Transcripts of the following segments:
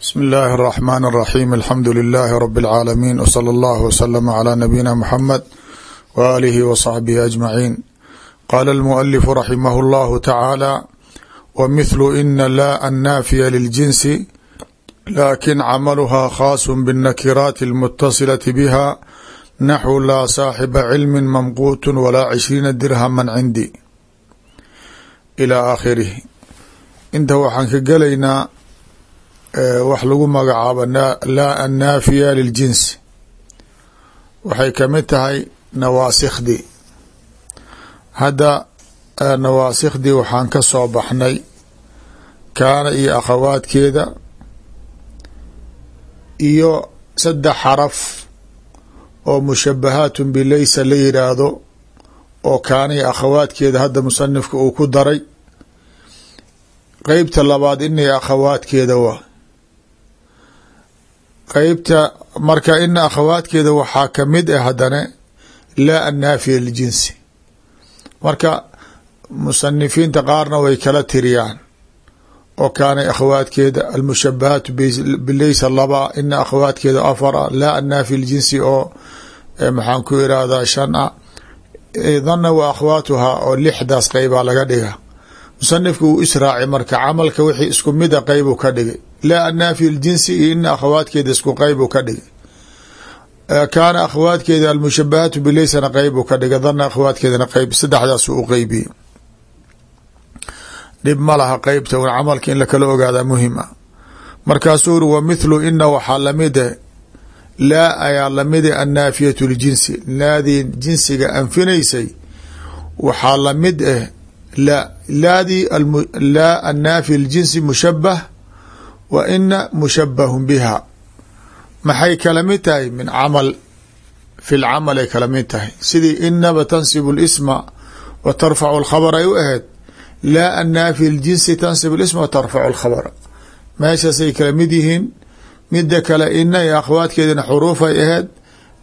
bsmi illaahi araxmaan araxiim alxamdu lilaahi rabi alcaalamiin wsala allahu wslama calaa nabiyina muxamed wa aalihi wa saxbihi ajmaciin qaala almualifu raximahu llahu tacaala wa mithlu ina laa annaafiya liljinsi laakin camaluhaa khaasun binnakiraati almutasilati biha naxwu laa saaxiba cilmin mamquutun walaa cishriina dirhaman cindi ilaa aakhirih inta waxaan ka gelaynaa wax lagu magacaabo laa annaafiya liljinsi waxay ka mid tahay nawaasikhdii. Hadda nawaasikhdii waxaan ka soo baxnay kaana iyo akhawaadkeeda iyo saddex xaraf oo mushabahaatun bileysa la yiraahdo oo kaana iyo akhawaadkeeda hadda musanifka uu ku daray. Qeybta labaad inay akhawaadkeeda waa qeybta marka ina akhawaadkeeda waxaa ka mid ah haddana laa annaafiya liljinsi. Marka musanifiinta qaarna way kala tiriyaan. Oo kaanay akhawaadkeeda almushabahaatu bileysa laba ina akhawaadkeeda afara laa annaafiya liljinsi oo maxaan ku irahdaa shan a dana wa akhwaatuhaa oo lixdaas qeybaa laga dhiga musanifka uu israaci marka camalka wixii isku mida qeybu ka dhigay. Laa annaafi ljinsi iyo ina akhawaadkeeda isku qeybu ka dhigay. Kaana akhawaadkeeda almushabahaatu bileysana qeybu ka dhigay. Dana akhawaadkeedana qeyb saddexdaasu u qeybiyey dhib ma laha qeybta un camalka in lakala ogaada muhiim ah markaasuu uri wa mithlu ina waxaa lamide laa ayaa lamide annaafiyatu ljinsi. Laadii jinsiga anfinaysay waxaa la mid ah la laadii laa annaafi ljinsi mushabah wa ina mushabahun biha maxay kala mid tahay min camal fi lcamal ay kala mid tahay sidii inaba tansibu lisma wa tarfacu alkhabr ay u ahayd laa annaafi ljinsi tansib lisma wa tarfacu alkhabra meeshaasay kala mid yihiin mida kale ina iyo akhwaadkeedina xuruufay ahayd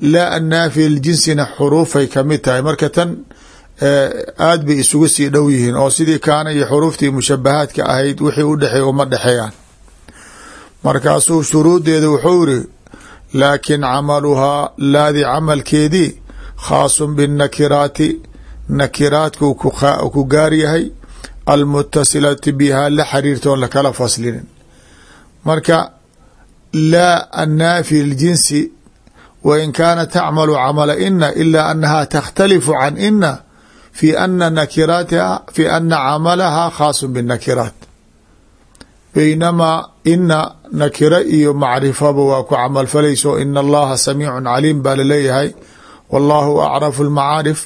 laa annaafi ljinsina ka mid tahay marka tan aad bay isugu sii dhow yihiin oo sidii kaana iyo xuruuftii mushabahaadka ahayd wixii u dhexeey uma dhexeeyaan. Markaasuu shuruudeeda wuxuu iri laakin camaluhaa laadii camalkeedii khaasun binnakiraati nakiraadku ku gaar yahay almutasilati bihaa la xiriirta oon lakala faslinin. Marka laa annaafi ljinsi wa in kaanat tacmalu camala ina ilaa annaha takhtalifu can ina fi ana nakiraatiha fi ana camalaha khaasun binnakiraat baynamaa ina nakiro iyo macrifaba waa ku camalfalayso ina allaha samiicun caliim baa la leeyahay wallahu acrafu lmacaarif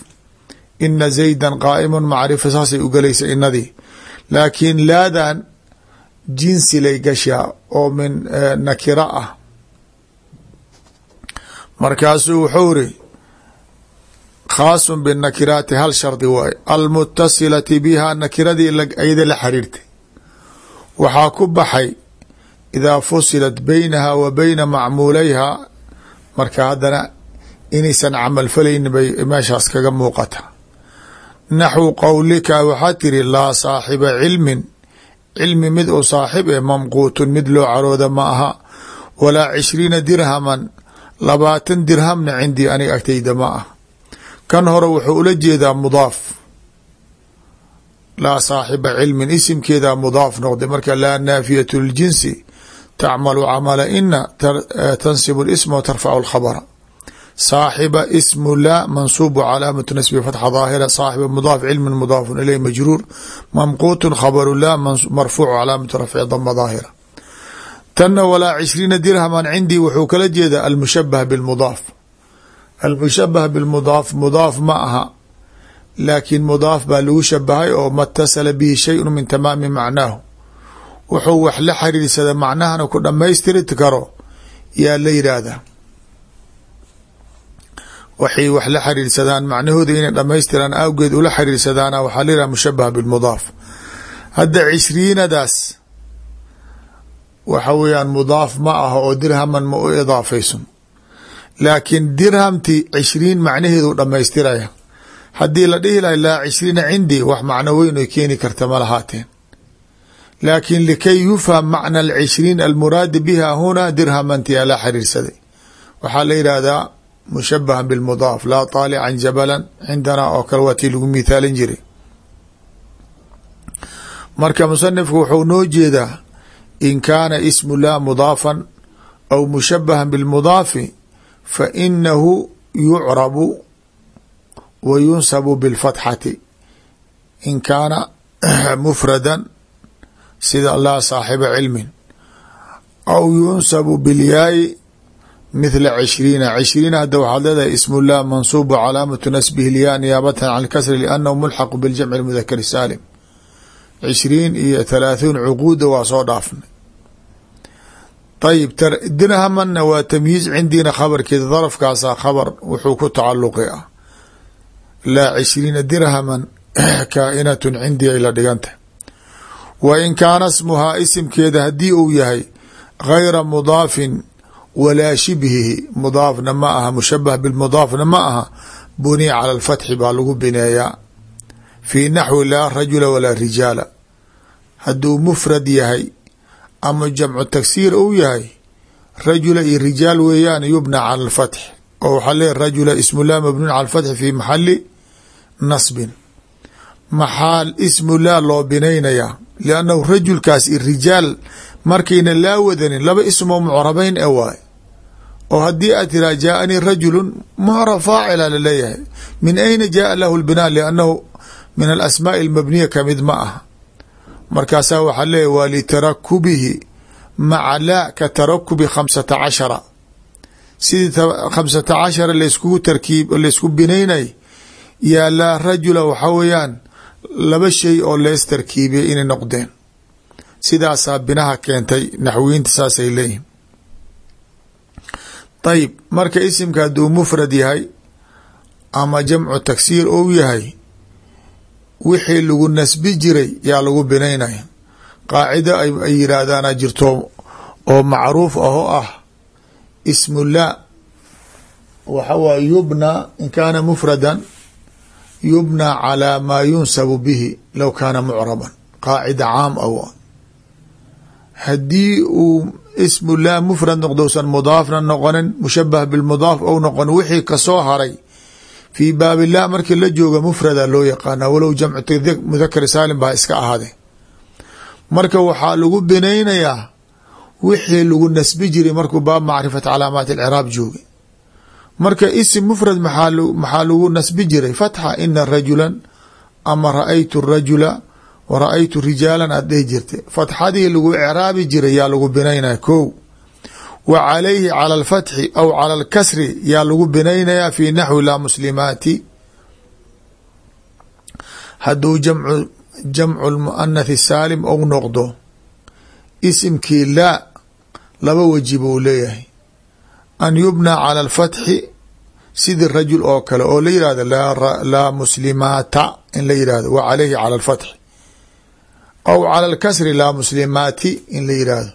ina zaydan qaa'imun macrifa saasay ugelaysa inadii laakiin laadan jinsi lay gashaa oo min nakiro ah markaasuu wuxuu iri khaasun binakiraati hal shardi waaye almutasilati biha nakiradii ayada la xiriirtay waxaa ku baxay idaa fusilat baynaha wa bayna macmuulayha marka haddana inaysan camalfalayni bay meeshaas kaga muuqata naxwu qowlika waxaa tiri laa saaxiba cilmin cilmi mid uu saaxib ee mamquutun mid loo carooda ma aha walaa cishriina dirhaman labaatan dirhamna cindii aniga agtayda ma ah kan hore wuxuu ula jeedaa mudaaf. Laa saaxiba cilmin isimkeeda mudaaf noqday. Marka laa naafiyatu ljinsi tacmalu camala ina tansibu lisma wa tarfacu alkhabra saaxiba ismu laa mansuubu calaamatu nasbi fatxa daahira saaxiba mudaaf cilmin mudaafun iley majruur. Mamquutun khabaru laa marfuucu calaamatu rafci dama daahira tanna walaa cishriina dirhaman cindii wuxuu kala jeedaa almushabah bilmudaaf almushabah bilmudaaf mudaaf ma aha laakiin mudaaf baa lagu shabahay oo matasala bihi shayun min tamaami macnaahu wuxuu wax la xiriirsada macnahana ku dhamaystiri karo yaa la yidhaahdaa waxay wax la xiriirsadaan macnahooda inay dhamaystiraan awgeed ula xiriirsadaana waxaa la yidhaha mushabah bilmudaaf hadda cishriinadaas waxa weeyaan mudaaf ma aha oo dirhaman ma u idaafaysun laakiin dirhamti cishriin macnaheedu dhamaystiraya haddii la dhihi lahay laa cishriina cindii wax macno weyn oy keeni karta ma lahaateen. Laakin likay yufham macna alcishriin almuraadi biha huna dirhamantiyaa la xiriirsaday. Waxaa la yidhaahdaa mushabahan bilmudaaf laa taalican jabalan cindanaa oo kale waa tii lagu mithaalin jiray. Marka musanifku wuxuu noo jeedaa in kaana ismu lah mudaafan aw mushabahan bilmudaafi fa inahu yucrabu wa yunsabu bilfatxati in kaana mufradan sida laa saaxiba cilmin aw yunsabu bilyaayi mithla cishriina cishriina hadda waxaad leedahay ismu llah mansuubu calaamatu nasbihi lyaa niyaabatan can lkasri liannahu mulxaqu biljamci lmudakari saalim cishriin iyo thalaathuun cuquuda waa soo dhaafnay ayib dirhamanna waa tamyiiz cindiina khabarkeeda darafkaasaa khabar wuxuu ku tacaluqi ah laa cishriina dirhaman kaainatun cindii ay la dhigantah wa in kaana smuhaa isimkeeda haddii uu yahay gayra mudaafin walaa shibhihi mudaafna ma aha mushabah bilmudaafna ma aha buniya cala alfatxi baa lagu bineeyaa fii naxwi laa rajula walaa rijaala hadduu mufrad yahay ama jamcu tagsiir uu yahay rajula iyo rijaal weeyaan yubna cala alfatx. Oo waxaa leeya rajula ismullah mabnuun cala alfatxi fi maxali nasbin. Maxaa ismullah loo binaynayaa liannahu rajulkaas i rijaal markayna laa wadanin laba ismoo mucrabeyn e waay. Oo haddii aad tiraa jaaanii rajulu mucrab faacila la leeyahay min ayna jaaa lahu lbinaa liannahu min alasmaaءi almabniya ka mid ma aha markaasaa waxaa leeyahy waa litarakubihi maca laa ka tarakubi khamsata cashara. Sidii khamsata cashara layskugu tarkiib laysku binaynay yaa laa rajula waxaa weeyaan laba shay oo lees tarkiibiyay inay noqdeen. Sidaasaa binaha keentay naxwiyiinta saasay leeyihiin ayib marka isimka hadduu mufrad yahay ama jamcu tagsiir ou yahay wixii lagu nasbi jiray yaa lagu binaynaya qaacido ay yidhaahdaana jirto oo macruuf ahoo ah ismullah waxa waay yubna in kaana mufradan yubna calaa maa yunsabu bihi low kaana mucraban. Qaacida caam ah haddii uu ismullah mufrad noqdousan mudaafna noqonin mushabah bilmudaaf ou noqon wixii ka soo haray fii baabillah markii la jooga mufrada loo yaqaana walow jamcu mudakar saalim baa iska ahaade marka waxaa lagu binaynayaa wixii lagu nasbi jiray markuu baab macrifat calaamaat alciraab joogay. Marka isim mufrad maxaa lagu nasbi jiray? Fatxa ina rajulan ama ra'aytu rajula wa ra'aytu rijaalan aad dhehi jirtay. Fatxadii lagu icraabi jiray yaa lagu binaynaya ko wa calayhi cala alfatxi aw cala alkasri yaa lagu binaynayaa fi naxwi laa muslimaati. Hadduu jamcu lmuanathi saalim ou noqdo isimkii laa laba weji buu leeyahay. An yubna cala alfatxi sidii rajul oo kale oo la yihahdo laa muslimaata in la yihahdo wa calayhi cala alfatxi. Aw cala alkasri laa muslimaati in la yihahdo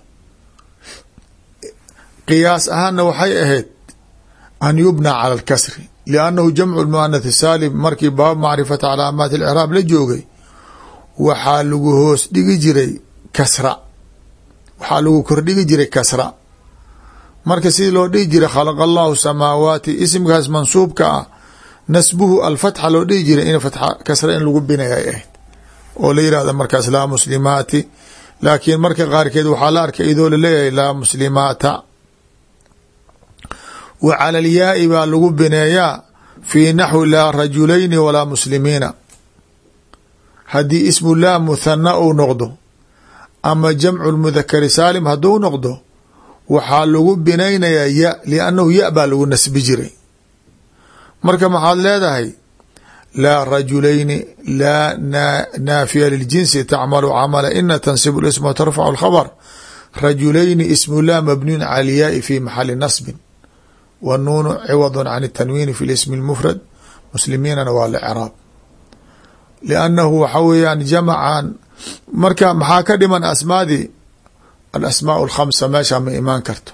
qiyaas ahaanna waxay ahayd an yubna cala alkasri liannahu jamcu lmuanath saalim markii baab macrifata calaamaat alciraab la joogay waxaa lagu hoos dhigi jiray kasra. Waxaa lagu kordhigi jiray kasra. Marka sidii loo dhihi jiray khalaqa allahu samaawaati isimkaas mansuubka ah nasbuhu alfatxa loo dhihi jiray in fatxa kasra in lagu binay ay ahayd. Oo la yihahda markaas laa muslimaati. Laakiin marka qaarkeed waxaa la arkay idoo la leeyahay laa muslimaata wa cala alyaai baa lagu bineeyaa fii naxwi laa rajulayni walaa muslimiina. Haddii ismu laa muthana uu noqdo ama jamcu lmudakari saalim hadduu noqdo waxaa lagu binaynayaa ya liannahu ya baa lagu nasbi jiray. Marka maxaad leedahay laa rajulayni laa naafiya liljinsi tacmalu camala ina tansibu lisma tarfacu lkhabr rajulayni ismu lah mabniyun cala alyaai fi maxali nasbin wnuunu ciwad can اtanwiini fi ismi اlmufrad muslimiinana waa lcraab liannahu waxa weeyaan jamacan marka maxaa ka dhiman asmaadii alasmaaء اlkhamsa meesha ma imaan karto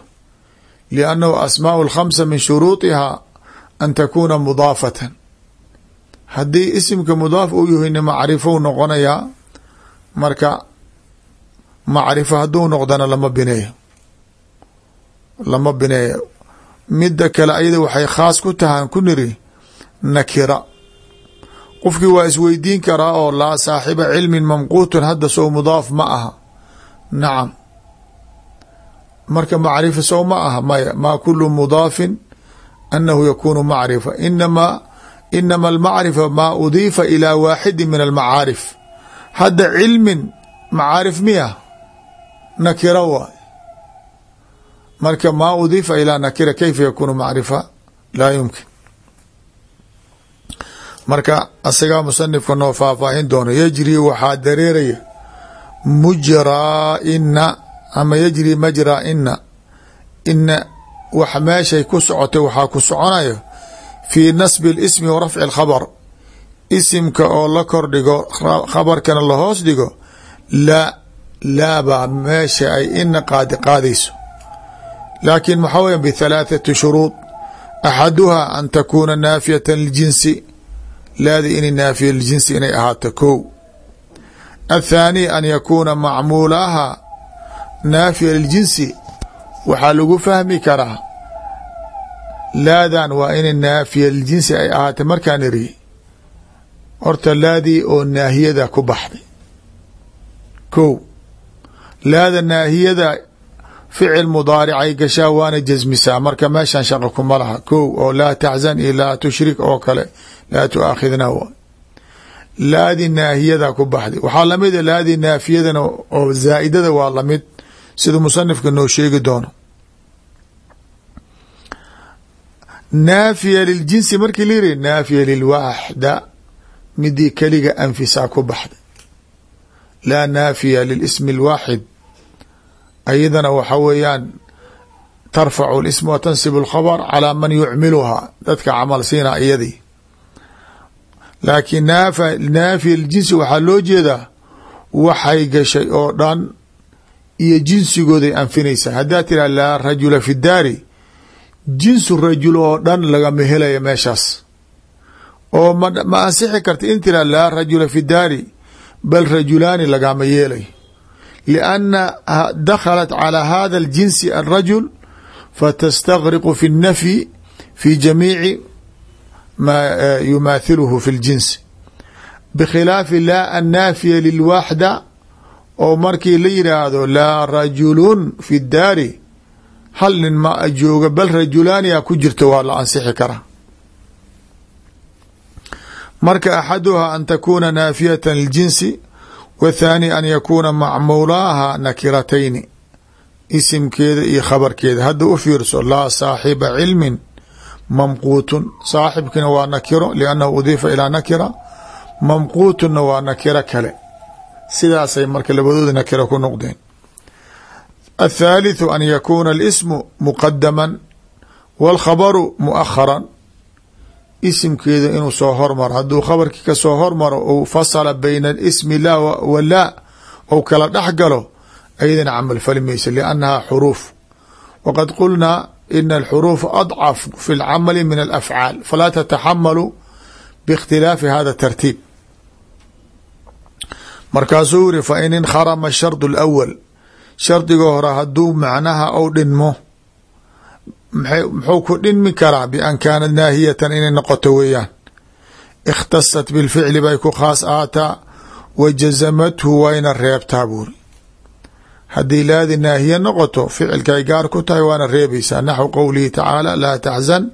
liannahu asmaaء اlkhamsa min shuruuطihaa an takuna mudaafatan haddii isimka mudaaf uu yahayna macrifou noqonayaa marka macrifa hadduu noqdana lama bineeyo lama bineeyo midda kale ayada waxay khaas ku tahaan ku niri nakira. Qofkii waa isweydiin karaa oo laa saaxiba cilmin mamquutun hadda sow mudaaf ma aha. Nacam marka macrifa sow ma aha maya maa kulu mudaafin anahu yakunu macrifa. Inama inama almacrifa maa udiifa ilaa waaxidi min almacaarif. Hadda cilmin macaarif miya nakira waay marka maa udiifa ilaa nakira kayfa yakunu macrifa? Laa yumkin. Marka asagaa musanifka noo faahfaahin doono yajri waxaa dareeraya mujraa ina ama yajri majraa ina wax meeshay ku socotay waxaa ku soconayo fii nasbi اlismi wa rafci اlkhabr isimka oo la kordhigo khabarkana lahoos dhigo laa laabaa meesha ay ina qaadi qaadayso laakiin maxaa weya bithalaathati shuruud axaduhaa an takuuna naafiyata liljinsi laadi inay naafiya liljinsi inay ahaato kow. Athaani an yakuuna macmuulaha naafiya liljinsi waxaa lagu fahmi karaa laadan waa inay naafiya liljinsi ay ahaatay markaan iri horta laadii oo naahiyada ku baxday. Kow laada naahiyada ficil mudaaricay gashaa waana jasmisaa marka meeshan shaqa kuma laha. Kow oo laa taxzan iyo laa tushrik oo kale laa tuaakhidna laadi naahiyada ku baxday waxaa lamida laadi naafiyadana oo zaaidada waa la mid sida musanifka noo sheegi doono. Naafiya liljinsi markii la yiri naafiya lilwaaxda midii keliga anfisaa ku baxday laa naafiya lilismi اlwaaxid ayadana waxa weeyaan tarfacu اlism wa tansib اlkhabr calaa man yucmiluhaa dadka camal siina iyadii laakiin naafiya liljinsi waxaa loo jeedaa waxay gashay oo dhan iyo jinsigooday anfinaysaa. Haddaa tiraa laa rajula fi daari jinsu rajul oo dhan lagama helaya meeshaas. Oo ma ansixi karta in tiraa laa rajula fi daari bal rajulaani lagama yeelay lianna dakhalat calaa hada aljinsi alrajul fatastagriqu fi اnnafyi fi jamiici ma yumaathiluhu fi اljinsi bikhilaafi laa annaafiya lilwaaxda oo markii la yidhaahdo laa rajulun fi daari hal nin ma jooga bal rajulaaniya ku jirta waa la ansixi karaa marka axaduhaa an takuuna naafiyata liljinsi wathaani an yakuuna macmuulaaha nakiratayni isimkeeda iyo khabarkeeda. Hadda u fiirso laa saaxiba cilmin mamquutun. Saaxibkina waa nakiro liannahu udiifa ilaa nakira. Mamquutunna waa nakiro kale. Sidaasay marka labadooda nakiro ku noqdeen. Athaalitثu an yakuuna alismu muqadaman wاlkhabaru muakharan isimkeeda inuu soo hormaro. Hadduu khabarkii ka soo hormaro ou fasala bayna alismi laa walaa ou kala dhex galo ayadana camal fali maysa liannaha xuruuf. Waqad qulnaa ina alxuruufa adcaf fi lcamali min alafcaal falaa tataxamalu biikhtilaafi hada tartiib. Markaasuu yiri fain inkharama shardu lawal shardiga hore hadduu macnaha ou dhinmo muxuu ku dhinmi karaa bian kaanat naahiyatan inay noqoto weeyaan? Ikhtasat bilficli bay ku khaas aataa wa jazamathu wayna reebtaa buuri. Haddii laadi naahiya noqoto ficilkay gaar ku tahay waana reebaysaa. Naxwu qowlihi tacaala laa taxzan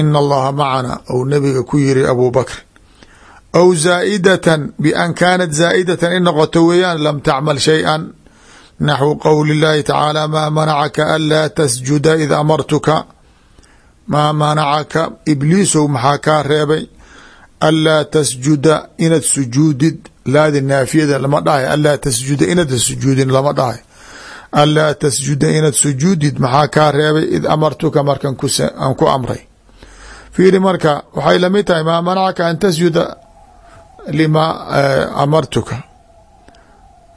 ina allaha macana ou nabiga ku yiri abuu bakr. Aw zaa'idatan bian kaanat zaa'idatan in noqoto weeyaan lam tacmal shay-an naxwu qowli اllahi tacaala maa manacaka anlaa tasjuda id amartuka maa manacaka ibliisow maxaa kaa reebay anlaa tasjuda inad sujuudid laadi naafiyada lama dhahay anlaa tasjuda inad sujuudin lama dhahay anlaa tasjuda inad sujuudid maxaa kaa reebay id amartuka markan aan ku amray fiiri marka waxay la mid tahay maa manacaka an tasjuda lima amartuka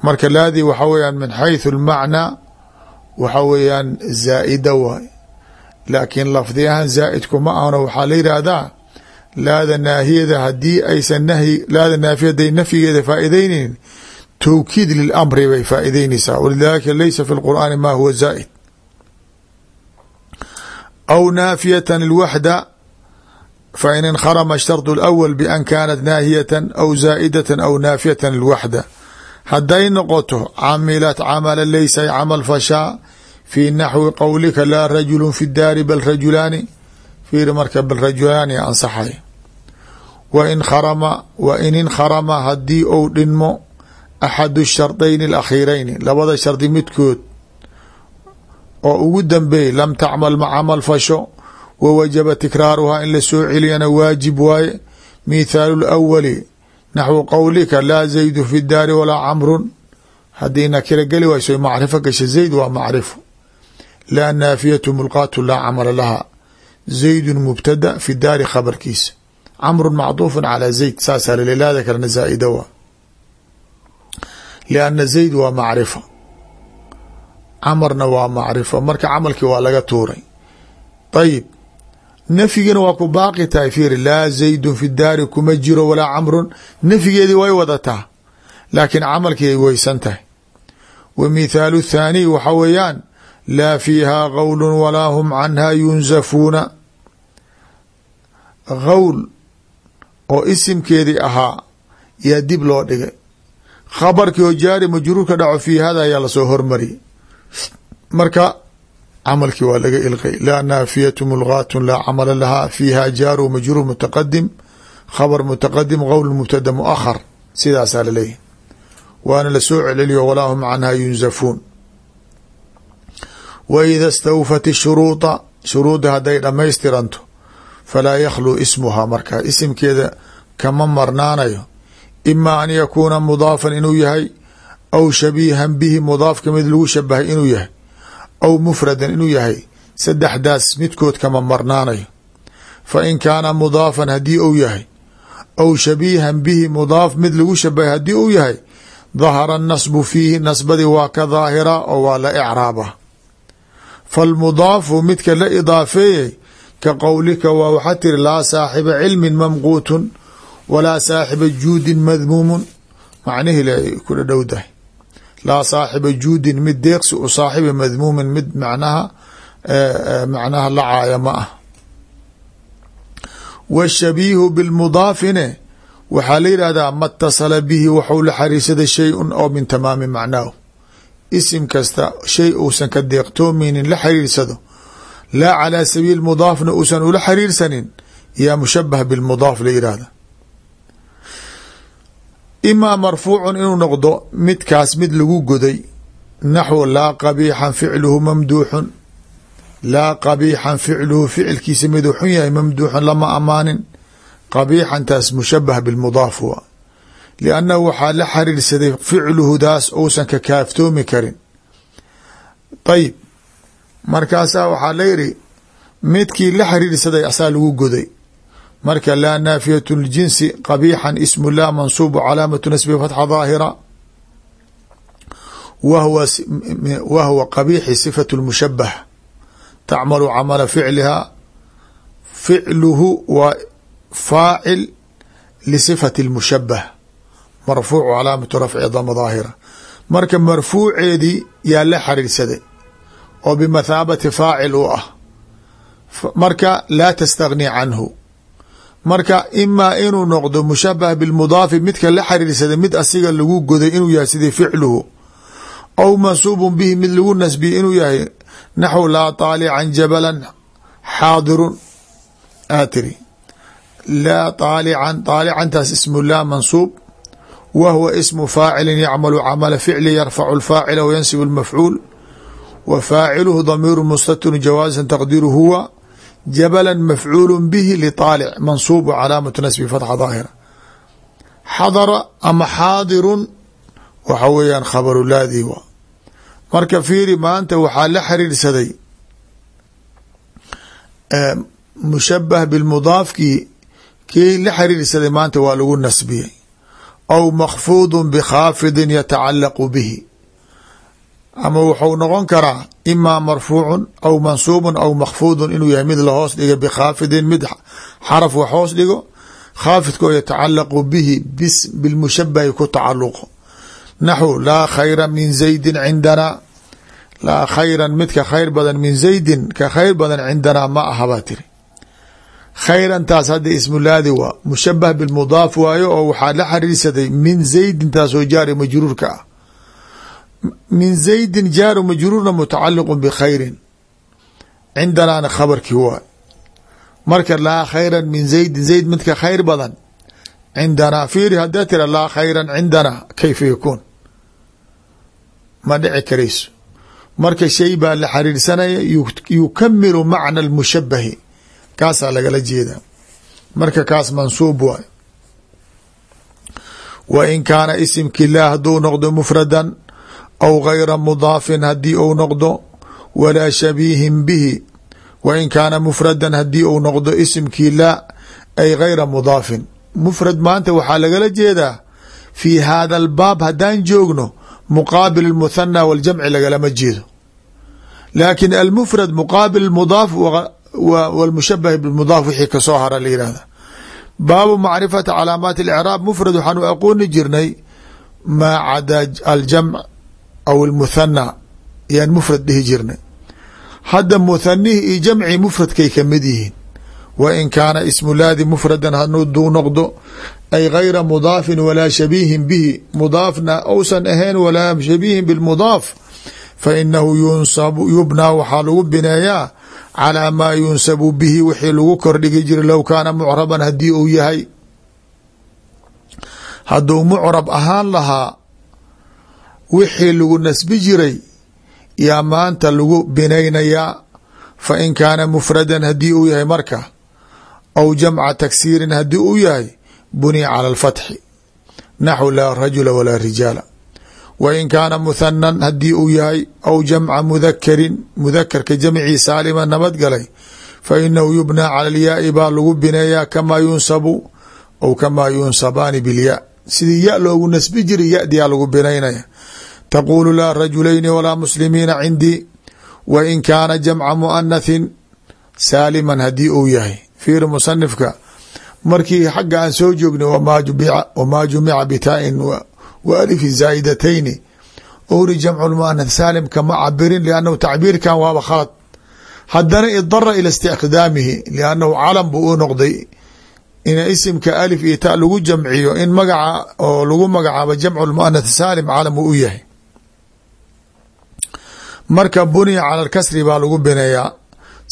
marka laadii waxa weyaan min xayثu اlmacnaa waxa weeyaan zaa'ida waay laakiin lafdi ahaan zaa'idku ma ahno waxaa la yidhaahdaa laada naahiyada haddii aysan nahyi laada naafiyada nafyigeeda faa'idaynaynin towkiid lilamri bay faa'ideynaysaa walidalika laysa fi lqur'aani ma huwa zaa'id aw naafiyatan lwaxda fain inkarama sharط اlأwl ban kanat naahiyatan aw zaa'idatan aw naafiyatan lwaxda hadday noqoto camilat camala laysa camal fashaa fi naxwi qowlika laa rajulu fi daari bal rajulaani fiiri marka bal rajulaani ansaxay. Wain kharama wa in inkharama haddii ou dhinmo axadu shardayni alakhiirayni labada shardi midkood oo ugu dambeeyey lam tacmal ma camal fasho wa wajaba tikraaruhaa in la soo celiyana waajib waaye mithaalu lawali naxwu qowlika laa zaydu fi daari walaa camrun haddii nakira geli wayso macrifo gasha zayd waa macrifo laa naafiyatu mulqaatu laa camala laha zaydun mubtada fi daari khabarkiisa camrun macduufu calaa zayd saasaa lalilaada kalena zaa'ida waa lianna zayd waa macrifa camarna waa macrifo marka camalkii waa laga tuuray ayib nafyigina waa ku baaqi tahay fiiri laa zaydun fi daari kuma jiro walaa camrun. Nafyigeedii way wadataa laakiin camalkii ay weysan tahay. Wa mithaalu thaaniy waxa weeyaan laa fiiha qowlu walaa hum canha yunzafuuna. Qowl oo isimkeedii ahaa yaa dib loo dhigay. Khabarkii oo jaari majruurka dhaco fii hada ayaa la soo hormariyay marka camalkii waa laga ilqay laa naafiyatu mulgaatu laa camala lahaa fiiha jaaru majruur mutaqadim khabar mutaqadim qowl mubtada muahar sidaasaa laleeyahy waana la soo celceliyo walaa hum canha yunzafuun. Wa ida stawfat ishuruuda shuruudda hadday dhammaystiranto falaa yakhluu ismuhaa markaa isimkeeda kama marnaanayo ima an yakuuna mudaafan inuu yahay aw shabiihan bihi mudaafka mid lagu shabahay inuu yahay aw mufradan inuu yahay saddexdaas midkood kama marnaanayo fa in kaana mudaafan haddii uu yahay aw shabiihan bihi mudaaf mid lagu shabahay haddii uu yahay dahara nasbu fiihi nasbadii waa ka daahira oo waa la icraaba. Falmudaafu midka la idaafeeyey ka qowlika waa waxaa tiri laa saaxiba cilmin mamquutun walaa saaxiba juudin madmuumun. Macnihii le ku dhadhowdahay laa saaxiba juudin mid deeqsi u saaxiba madmuumin mid macnaha macnaha lacaaya ma ah. Washabiihu bilmudaafine waxaa la yidhahdaa ma اtasala bihi waxuu la xariirsaday shay-un oo min tamaami macnaahu isim kasta shay uusan ka deeqtoomeynin la xiriirsado laa calaa sabiil mudaafna uusan ula xiriirsanin yaa mushabah bilmudaaf la yidhaahda imaa marfuucun inuu noqdo midkaas mid lagu goday naxwu laa qabiixan ficluhu mamduuxun. Laa qabiixan ficluhu ficilkiisa miduu xun yahay mamduuxun lama amaanin. Qabiixantaas mushabah bilmudaaf wa liannahu waxaa la xiriirsaday ficluhudaas uusan ka kaaftoomi karin. Ayib markaasaa waxaa la yidhi midkii la xiriirsaday asaa lagu goday marka laa naafiyat ljinsi qabiixan ismu lah mansuubu calaamatu nasbi fatxa daahira wa hwa qabiixi sifatu lmushabah tacmalu camala ficliha. Ficluhu waa faacil lisifati اlmushabah marfuucu calaamatu rafci dama daahira marka marfuuceedii yaa la xiriirsaday oo bimathaabati faacil u ah. Marka laa tastagni canhu marka imaa inuu noqdo mushabah bilmudaafi midka la xiriirsaday mid asiga lagu goday inuu yahay sidii ficluhu aw mansuubun bihi mid lagu nasbiyey inuu yahay naxw laa taalican jabalan xaadirun aa tiri. Laa taalican taalicantaas ismu laa mansuub wa hwa ismu faacilin yacmalu camala ficli yarfacu lfaacila wa yansibu lmafcuul wa faaciluhu damiiru mustatirun jawaasan taqdiiru huwa jabala mafcuulu bihi liطaalic mansuubu calaamatu nasbi fatxa daahira. Xadara ama xaadirun waxa weeyaan khabaru laadii wa marka fiiri maanta waxaa la xiriirsaday mushabah bilmudaafkii kii la xiriirsaday maanta waa lagu nasbiyey. Aw makfuudu bikhaafidin yatacalaqu bihi. Ama wuxuu noqon karaa imaa marfuucun aw mansuubun aw makfuudun inuu yahay mid lahoos dhiga bikhaafidin mid xaraf wax hoos dhigo khaafidka oo yatacalaqu bihi bilmushabahi ku tacaluqo naxu laa khayra min zaydin cindanaa laa khayran mid ka khayr badan min zaydin ka khayr badan cindanaa ma aha baa tiri khayran taas hadda ismulaadi waa mushabah bilmudaaf waayo oo waxaa la xariirsaday min zaydin taasoo jaari majruurka ah min zaydin jaaru majruurna mutacaliqu bikhayrin cindanaana khabarkii waa. Marka laa khayran min zaydin zayd midka khayr badan. Cindanaa fiiri hadaa tira laa khayran cindanaa kayfa yakuun? Ma dhici karayso. Marka shay baa la xariirsanaya yukamilu macna almushabahi kaasaa lagala jeedaa. Marka kaas mansuub waay wa in kaana isimki lah hadduu noqdo mufradan aw gayra mudaafin haddii uu noqdo walaa shabiihin bihi wa in kaana mufradan haddii uu noqdo isimkii laa ay gayra mudaafin mufrad maanta waxaa lagala jeedaa fii hada albaab haddaan joogno muqaabil اmuthana waljamci lagalama jeedo laakin almufrad muqaabil mudaaf wlmushabah bmudaaf wixii ka soo hara la yihahda baabu macrifati calaamaat اlcraab mufrad waxaanu aqooni jirnay maa cada aljamc aw almuthana yaan mufrad dhihi jirnay hadda muthanihi iyo jamci mufradkay ka mid yihiin wa in kaana ismulaadi mufradan haduu noqdo ay gayra mudaafin walaa shabiihin bihi mudaafna ousan ahayn walaa shabiihin bilmudaaf fa inahu yunsabu yubnaa waxaa lagu bineeyaa calaa maa yunsabu bihi wixii lagu kordhigi jiray low kaana mucraban haddii uu yahay hadduu mucrab ahaan lahaa wixii lagu nasbi jiray yaa maanta lagu binaynayaa fa in kaana mufradan haddii uu yahay marka aw jamca taksiirin haddii uu yahay buniya cala alfatxi naxw laa rajula walaa rijaala. Wa in kaana muthanan haddii uu yahay aw jamca mudakarin mudakarka jamcii saalima nabadgalay fa inahu yubnaa cala alyaai baa lagu bineeyaa kamaa yunsabu aw kamaa yunsabaani bilyaa. Sidii ya loogu nasbi jiray yadiyaa lagu binaynaya taquulu laa rajulayni walaa muslimiina cindii wa in kaana jamca muanathin saaliman haddii uu yahay fiir musanifka markii xagga aan soo joognay wamaa jumica bitaain wa alifi zaa'idatayni owri jamcu lmuanath saalimka ma cabirin liannahu tacbiirkan waaba khalad haddana idara ila istiqdaamihi liannahu calam buu u noqday in isimka alif iyo ta lagu jamciyo in magaca oo lagu magacaabo jamcu lmuanath saalim calam uu u yahay marka buniya cala lkasri baa lagu bineeyaa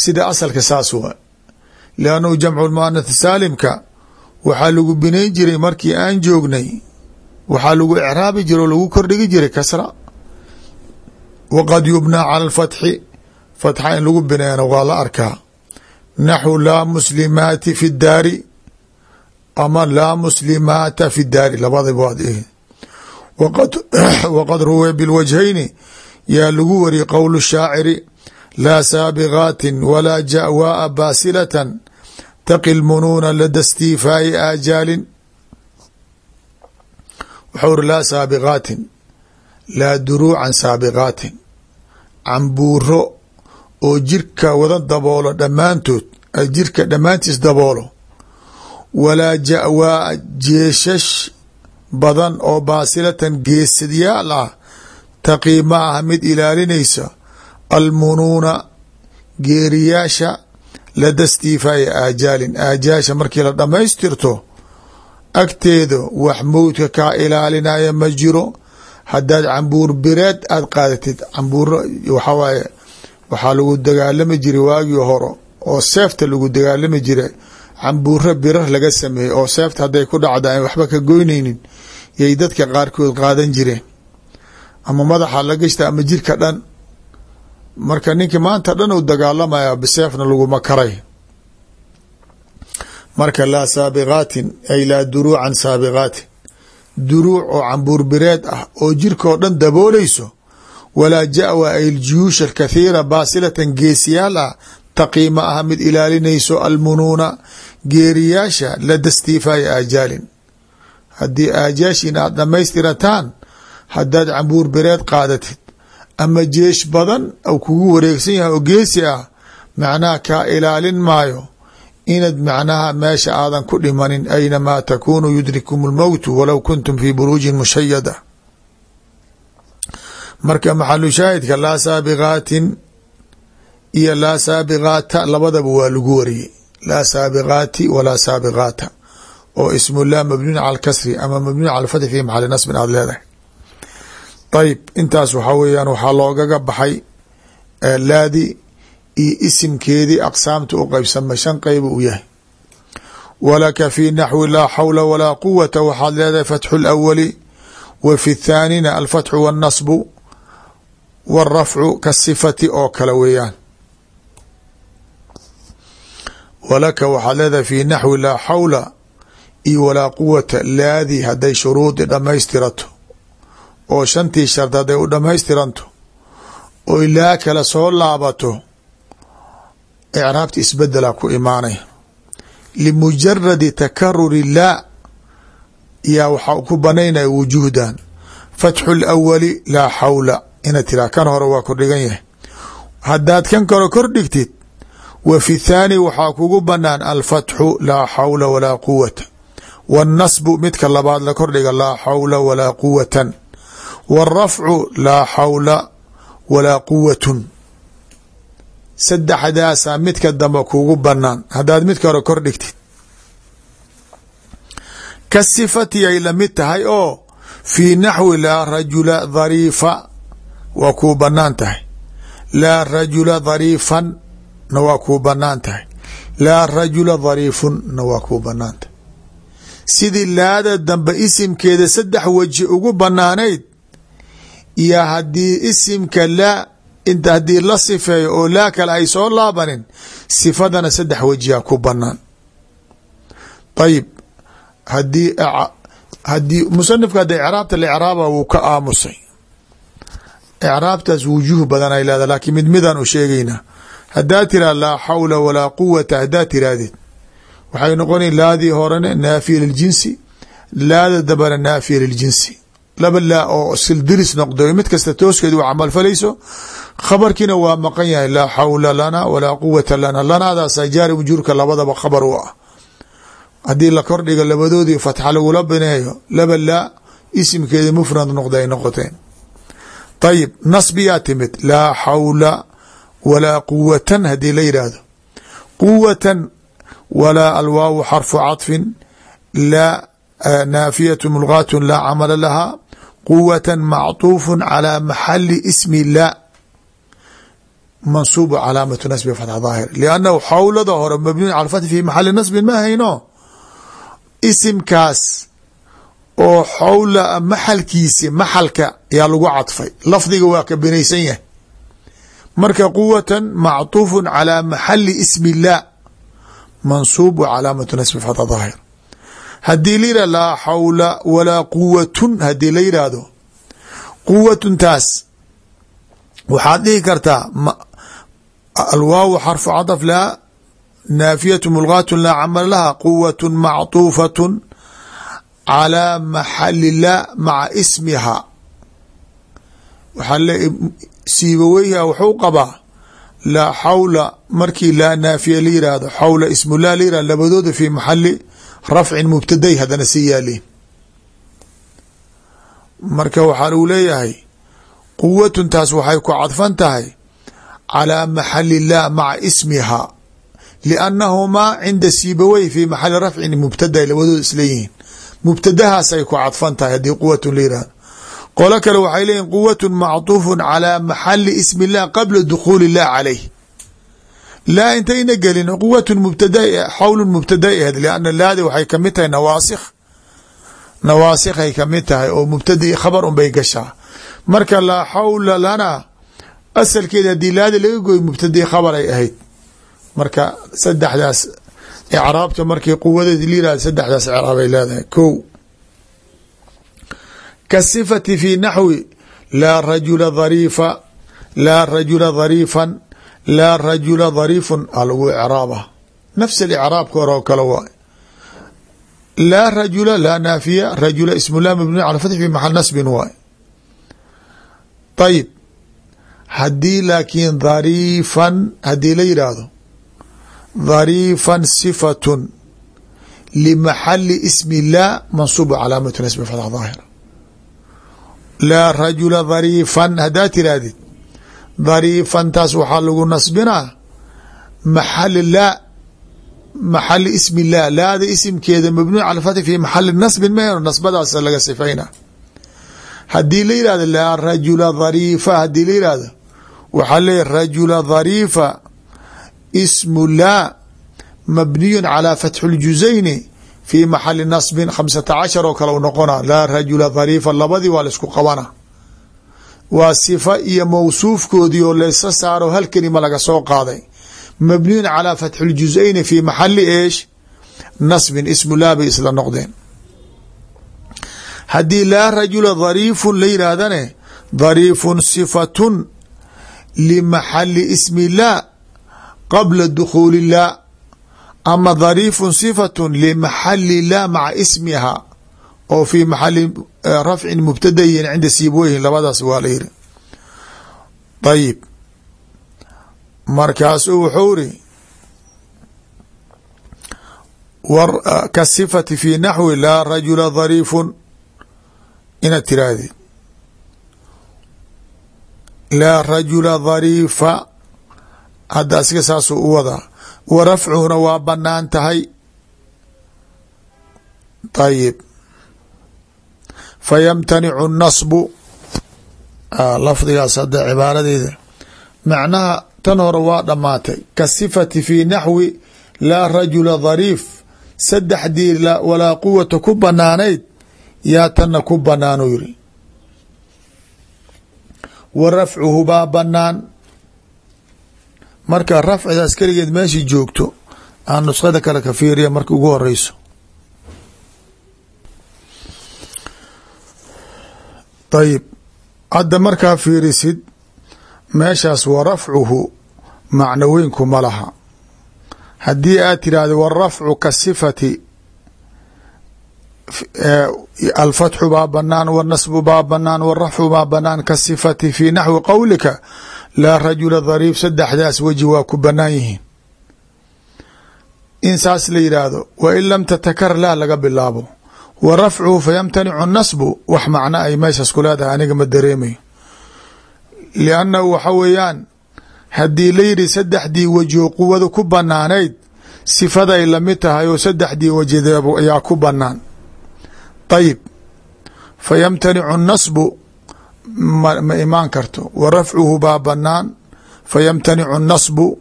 sida asalka saas waa liannahu jamcu lmuanath saalimka waxaa lagu binayn jiray markii aan joognay. Waxaa lagu icraabi jira oo lagu kordhigi jiray kasra. Waqad yubnaa cala alfatxi fatxa in lagu bineeyana waa la arkaa. Naxu laa muslimaati fi daari ama laa muslimaata fi daari labadaba waad waqad ruwiya bilwajhayni yaa lagu wariyey qowl shaaciri laa saabiqaatin walaa jawaa baasilatan taqi lmunuuna lada stiifaa'i aajaalin. Waxau uri laa saabiqaatin laa duruucan saabiqaatin cambuuro oo jirka wada daboolo dhammaantood jirka dhammaantiis daboolo walaa jawaa jeeshash badan oo baasilatan geesadyaal ah taqii ma aha mid ilaalinaysa. Almunuuna geeriyaasha lada stiifaai aajaalin. Aajaasha markii la dhammaystirto agteeda wax mowdka kaa ilaalinaya ma jiro. Haddaad cambuur bireed aada qaadatid cambuuro waxaa waaye waxaa lagu dagaalami jiray waagii hore oo seefta lagu dagaalami jiray. Cambuuro birar laga sameeyey oo seefta hadday ku dhacda aan waxba ka goynaynin. Yay dadka qaarkood qaadan jireen ama madaxa la gashta ama jirka dhan marka ninki maanta dhan uu dagaalamaya biseefna laguma karay. Marka laa saabiqaatin ay laa duruucan saabiqaatin. Duruuc oo cambuur bireed ah oo jirkao dhan dabooleyso walaa jawa ay ljuyuusha alkathiira baasilatan geesiyaal ah taqii ma aha mid ilaalinayso almunuuna geeriyaasha lada stiifaai aajaalin. Haddii aajaashiin aad dhammaystirataan haddaad cambuur bireed qaadatid ama jeesh badan ou kugu wareegsan yahay oo geesi ah macnaha kaa ilaalin maayo inaad macnaha meesha aadan ku dhimanin aynamaa takunuu yudrikum اlmowtu walow kuntum fi buruujin mushayada marka maxalu shaahidka laa saabiqaatin iyo laa saabiqaata labadaba waa lagu wariyey laa saabiqaati walaa saabiqaata oo ismu laa mabniun cala kasri ama mabniun cala fatxi fi maxali nasbin aada leedahay ayib intaas waxaa weeyaan waxaa loogaga baxay laadi iyo isimkeedii aqsaamta u qeybsamay shan qeyba uu yahay. Walaka fi naxwi laa xawla walaa quwata waxaad leedahay fatxu lawali wa fi thaanina alfatxu wاnnasbu wاrafcu kasifati oo kale weeyaan. Walaka waxaad leedahay fi naxwi laa xawla iyo walaa quwata laadii hadday shuruudi dhammaystirato oo shantii shard hadday u dhammaystiranto oy laa kale soo laabato icraabta isbedela ku imaanaya. Limujaradi takaruri laa yaa waxaa ku banaynaya wujuhdan fatxu lawali laa xawla ina tiraa kan hore waa kordhigan yahay. Haddaad kan kore kordhigtid wa fi thaani waxaa kugu banaan alfatxu laa xawla walaa quwata wاnnasbu midka labaad la kordhiga laa xawla walaa quwatan wاrafcu laa xawla walaa quwatun saddexdaasaa midka dambe kugu banaan haddaad midka hore kordhigtid ka sifati ay la mid tahay oo fii naxwi laa rajula dhariifa waa kuu bannaan tahay laa rajula dhariifan na waa kuu bannaan tahay laa rajula dhariifun na waa kuu banaan sidii laada dambe isimkeeda saddex weji ugu banaanayd iyo haddii isimka laa inta haddii la sifeeyo oo laa kale ay soo laabanin sifadana saddex wejiyaa ku banaan ayib haddii haddii musanifka hadda icraabta licraaba wuu ka aamusay. Icraabtaas wujuuh badan ay leedahay laakiin mid midaan u sheegaynaa haddaad tiraa laa xawla walaa quwata haddaad tirahdid waxay noqona laadii horene naafiya liljinsi laada dambana naafiya liljinsi laba oo sildiris noqdo mid kasta tooskeed u camal falayso. Khabarkiina waa maqan yahay. Laa xawla lana walaa quwata lana. Lanaadaasa jaari wujuurka labadaba khabar u ah. Haddii la kordhiga labadoodii fatxa lagula bineeyo laba laa mufrad noqda ay noqoteen. Ayib nasbiyaa timid. Laa xawla walaa quwatan haddii la yidhaahdo quwatan walaa alwaawu xarfu caطfin laa naafiyatu mulgaatu laa camala lahaa quwata macطuufu calى maxali ismi laa mansuubu calaamatu nasbi fatxa daahir liannahu xawlada hore mabniun cala fathi fi maxali nasbin ma hayno isimkaas oo xawla maxalkiisi maxalka yaa lagu cadfay lafdiga waa ka binaysan yahay marka quwatan macطuufu calى maxali ismi laa mansuubu calaamatu nasbi fatxa daahir haddii layidhah laa xawla walaa quwatun haddii la yidhaahdo quwatuntaas waxaad dhihi kartaa alwaawu xarfu cadaf laa naafiyatu mulgaatun laa camal laha quwatun mactuufatun calaa maxali laa maca ismiha. Waxaa le siibaweyha wuxuu qabaa laa xawla markii laa naafiya la yiraahdo xawla ismullah la yiraahdo labadooda fi maxali rafcin mubtaday haddana sii yaali. Marka waxaan uu leeyahay quwatun taas waxay ku cadfan tahay calaa maxali laa maca ismihaa liannahumaa cinda siibawey fii maxali rafcin mubtada labadood isleeyihiin mubtadahaasay ku cadfan tahay haddii quwatun la yihahdo qolo kale waxay leeyihiin quwatun mactuufun calaa maxali ismi illah qabla dukhuuli illah calayh laa intayna gelin quwat mubtada xawl mubtada ahed lanna laadi waxay ka mid tahay nawaasikh nawaasikhay ka mid tahay oo mubtadai khabar un bay gashaa marka laa xawla lana asalkeeda haddii laadi laga goy mubtadai khabar ay ahayd marka saddexdaas icraabta markii quwadeed layihahd saddexdaas icraabay leedahay ko kasifati fi naxwi laa rajula dhariifa laa rajula dhariifan laa rajula dhariifun a lagu icraaba nafs alicraabka hore oo kale waay. Laa rajula laa naafiya rajula ismullah mabniun cala fatx fi maxal nasbin waay. Ayib haddii laakiin dhariifan haddii la yidhaahdo dhariifan sifatun limaxali ismi llah mansuubu calaamatu nasbi fatx daahira. Laa rajula dhariifan haddaa tirahdid dhariifantaas waxaa lagu nasbinaa maxali laa maxali ismi laa laada isimkeeda mabnuuc cala fathi fi maxali nasbin ma nasbadaas laga sifayna. Haddii la yihahdo laa rajula dhariifa haddii la yihahdo waxaa leeya rajula dhariifa ismu laa mabniyun calaa fatxi ljuzayni fi maxali nasbin khamsata cashar oo kale u noqona laa rajula dhariifa labadii waa la isku qabana waa sifa iyo mawsuufkoodii oo laysa saaro hal kelima laga soo qaaday. Mabniyun calaa fatxi ljuzayni fi maxali eesh nasbin ismu laa bay isla noqdeen. Haddii laa rajula dhariifun la yidhaahdane dhariifun sifatun limaxali ismi laa qabla dukhuuli laa ama dhariifun sifatun limaxali laa maca ismiha oo fi maxali rafcin mubtadayin cinda siibweyhin labadaas waa la yiri. Ayib markaasuu wuxuu ri ka sifati fi naxwi laa rajula dhariifun inaad tiraahdeed laa rajula dhariifa hadda asiga u wadaa. Wa rafcuhuna waa bannaan tahay. Ayib fayamtanicu nasbu. Lafdigaas hadda cibaaradeeda. Macnaha tan hore waa dhammaatay. Ka sifati fi naxwi laa rajula dhariif saddexdii walaa quwata ku banaanayd yaa tanna ku banaan u yiri wa rafcuhu baa banaan marka rafcidaas keligeed meeshii joogto aan nuskhada kale ka fiiriya marka ugu horeyso ayib hadda markaa fiirisid meeshaas wa rafcuhu macno weynku ma laha. Haddii aad tiraahdo warafcu ka sifati alfatxu baa banaan wاnasbu baa banaan wrafcu baa banaan ka sifati fi naxwi qowlika laa rajula dhariif saddexdaas weji waa ku banaan yihiin. In saas la yidhaahdo wain lam tatakar laa laga bilaabo wa rafcuhu fayamtanicu nasbu wax macno ay meeshaas ku leedahay aniga ma dareemayo liannahu waxa weeyaan haddii la yidhi saddexdii weji oo quwada ku banaanayd sifaday la mid tahay oo saddexdii wejideeb ayaa ku banaan ayib fa yamtanicu nasbu ma imaan karto. Wa rafcuhu baa banaan fa yamtanicu nasbu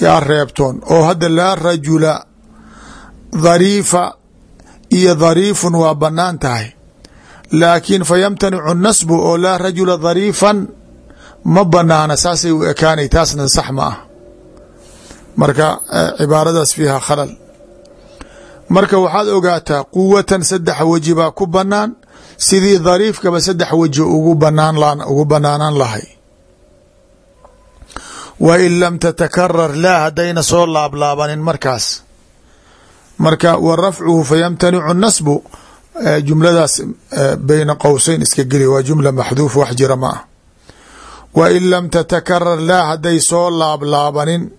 yaa reebtoon. Oo hadda laa rajula dhariifa iyo dhariifun waa bannaan tahay. Laakiin fa yamtanicu nasbu oo laa rajula dhariifan ma banaana saasay u ekaanay taasna sax ma ah. Marka cibaaradaas fiiha khalal. Marka waxaad ogaataa quwatan saddex weji baa ku banaan sidii dhariifkaba saddex weji ugu banaan ugu banaanaan lahay. Wa in lam tatakarar laa haddayna soo laablaabanin markaas marka wa rafcuhu fayamtanicu nasbu jumladaas beyna qowseyn iska geli waa jumla maxduuf wax jira ma ah wa in lam tatakarar laa hadday soo laablaabanin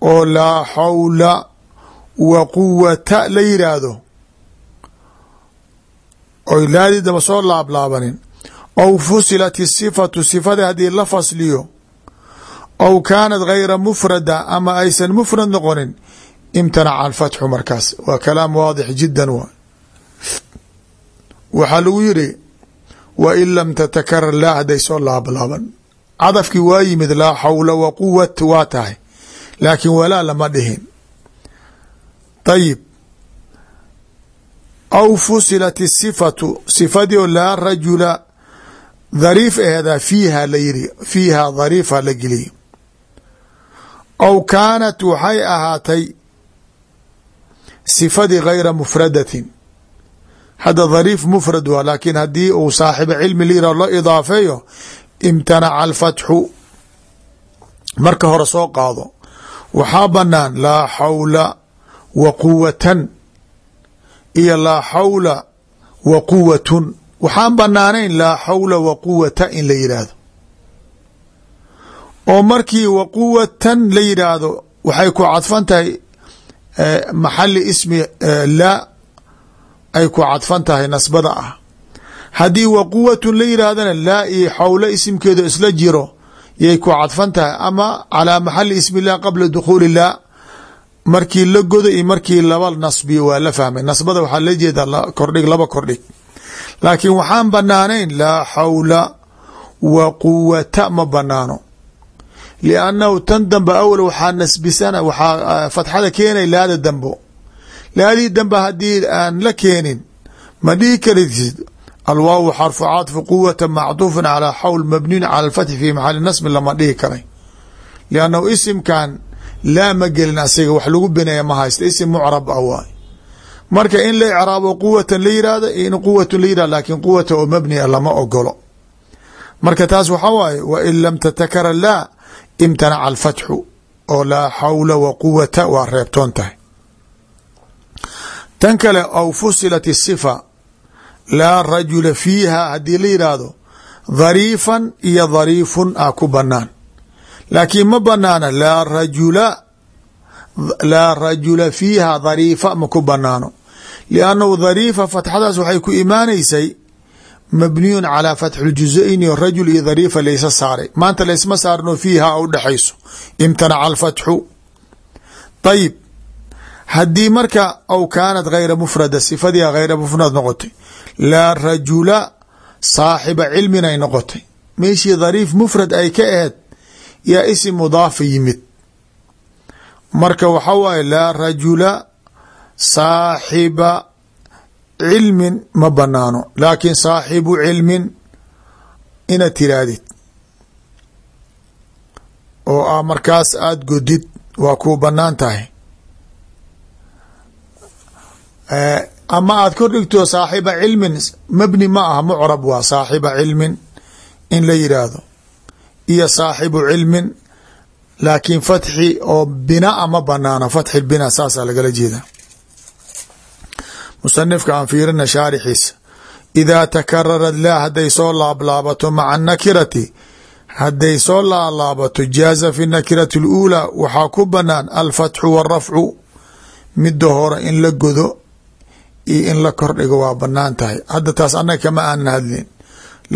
oo laa xawla wa quwata la yidhaahdo oy laadii daba soo laablaabanin aw fusilat isifatu sifada haddii la fasliyo aw kaanat gayra mufrada ama aysan mufrad noqonin imtanaca alfatxu markaas. Waa kalaam waadix jiddan wa. Waxaa lagu yidhi wa in lam tatakarar laa hadday soo laablaaban. Cadafkii waa yimid laa xawla wa quwat waa tahay. Laakiin walaa lama dhihin. Ayib aw fusilat isifatu sifadii oo laa rajula dhariif aheedaa fiiha la yiri fiiha dhariifa la geliye aw kaanat waxay ahaatay sifadii gayra mufradatin. Hadda dhariif mufrad waa laakiin haddii uu saaxiba cilmi lira loo idaafeeyo imtanaca alfatxu marka hore soo qaado. Waxaa banaan laa xawla wa quwatan iyo laa xawla wa quwatun waxaan banaanayn laa xawla wa quwata in la yidhaahdo oo markii wa quwatan la yidhaahdo waxay ku cadfan tahay maxali ismi laa ay ku cadfan tahay nasbada ah. Haddii wa quwatun la yidhaahdana laa iyo xawlo isimkeedu isla jiro yay ku cadfan tahay. Ama calaa maxali ismi illah qabla dukhuuli llah markii la godo iyo markii laba nasbiyo waa la fahmay. Nasbada waxaa la jeedaa kordhig laba kordhig. Laakiin waxaan banaanayn laa xawla wa quwata ma banaano liannahu tan dambe awal waxaa nasbisana waxaa fatxada keenay laada dambo laadii dambe haddii aan la keenin ma dhihi karitid alwaawu xarfu caطfi quwata macduufan calaa xawl mabniyin cala alfatxi fi maxali nasmi lama dhihi karay liannahu isimkan laa ma gelin asiga wax lagu binaya ma haysta isim mucrab ah waay marka in la icraabo quwatan la yirahda in quwatun la yirahda laakiin quwata oo mabni a lama ogolo marka lam tatakara laa imtanaca alfatxu oo laa xawla wa quwata waa reebtoon tahay. Tan kale aw fusilat الsifa laa rajula fiiha haddii la yidhaahdo dhariifan iyo dhariifun ah ku banaan laakiin ma banaana laa rajula laa rajula fiiha dhariifa ma ku banaano liannahu dhariifa fatxadaas waxay ku imaanaysay mabniyun calaa fatxi ljuzayni rajul iyo dhariifa laysa saaray. Maanta laysma saarno fiiha u dhexayso imtanaca alfatxu. Ayib haddii marka aw kaanat hayra mufrada sifadii hayra mufrad noqotay laa rajula saaxiba cilmin ay noqotay. Meeshii dhariif mufrad ay ka aheed yaa isim mudaafa yimid. Marka waxa waaye laa rajula saaxiba cilmin ma banaano laakiin saaxibu cilmin inaad tiraahdid oo ah markaas aada godid waa kuu bannaan tahay. Ama aad kor dhigto saaxiba cilmin mabni ma aha mucrab waa saaxiba cilmin in la yidhaahdo iyo saaxibu cilmin laakiin fatxi oo binaa ma banaano fatxi bina saasaa lagala jeeda musanifka aan fiirina shaarixiisa idaa takararad laa hadday soo laablaabato maca nakirati hadday soo laalaabato jaaza fi nakirati اluulaa waxaa ku banaan alfatxu wاrafcu midda hore in la godo iyo in la kordhigo waa bannaan tahay. Hadda taas annaga kama aanan hadlin.